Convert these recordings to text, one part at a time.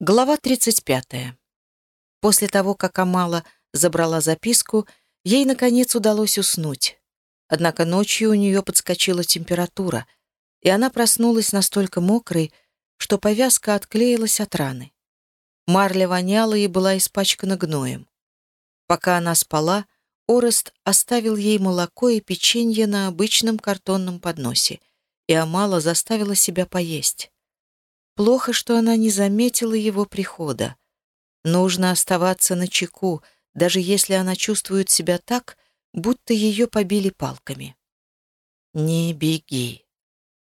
Глава 35. После того, как Амала забрала записку, ей, наконец, удалось уснуть. Однако ночью у нее подскочила температура, и она проснулась настолько мокрой, что повязка отклеилась от раны. Марля воняла и была испачкана гноем. Пока она спала, Орест оставил ей молоко и печенье на обычном картонном подносе, и Амала заставила себя поесть. Плохо, что она не заметила его прихода. Нужно оставаться на чеку, даже если она чувствует себя так, будто ее побили палками. «Не беги».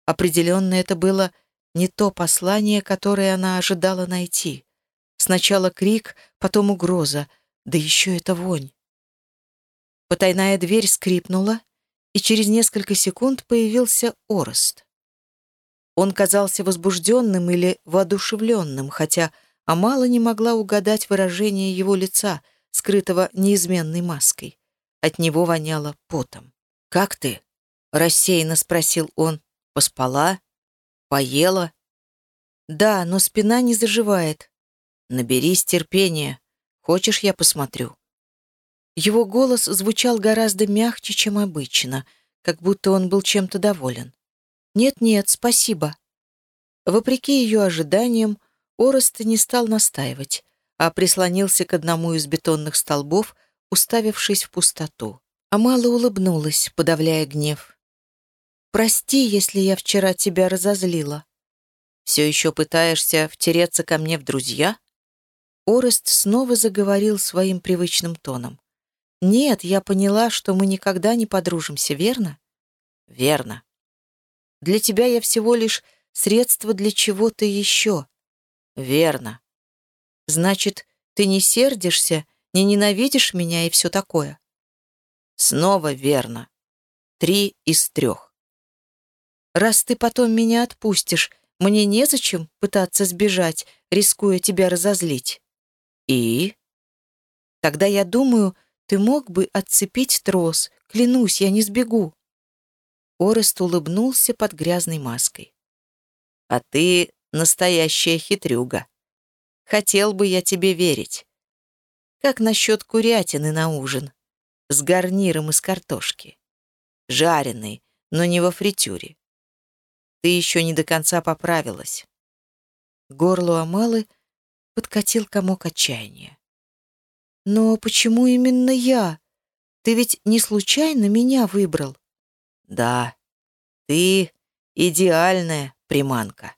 Определенно, это было не то послание, которое она ожидала найти. Сначала крик, потом угроза, да еще эта вонь. Потайная дверь скрипнула, и через несколько секунд появился Орест. Он казался возбужденным или воодушевленным, хотя Амала не могла угадать выражение его лица, скрытого неизменной маской. От него воняло потом. «Как ты?» — рассеянно спросил он. «Поспала? Поела?» «Да, но спина не заживает». «Наберись терпения. Хочешь, я посмотрю?» Его голос звучал гораздо мягче, чем обычно, как будто он был чем-то доволен. «Нет-нет, спасибо». Вопреки ее ожиданиям, Орест не стал настаивать, а прислонился к одному из бетонных столбов, уставившись в пустоту. Амала улыбнулась, подавляя гнев. «Прости, если я вчера тебя разозлила». «Все еще пытаешься втереться ко мне в друзья?» Орест снова заговорил своим привычным тоном. «Нет, я поняла, что мы никогда не подружимся, верно?» «Верно. Для тебя я всего лишь средство для чего-то еще. Верно. Значит, ты не сердишься, не ненавидишь меня и все такое. Снова верно. Три из трех. Раз ты потом меня отпустишь, мне незачем пытаться сбежать, рискуя тебя разозлить. И? Тогда я думаю, ты мог бы отцепить трос. Клянусь, я не сбегу. Орест улыбнулся под грязной маской. «А ты настоящая хитрюга. Хотел бы я тебе верить. Как насчет курятины на ужин? С гарниром из картошки. Жареный, но не во фритюре. Ты еще не до конца поправилась». Горлу Амалы подкатил комок отчаяния. «Но почему именно я? Ты ведь не случайно меня выбрал?» Да, ты идеальная приманка.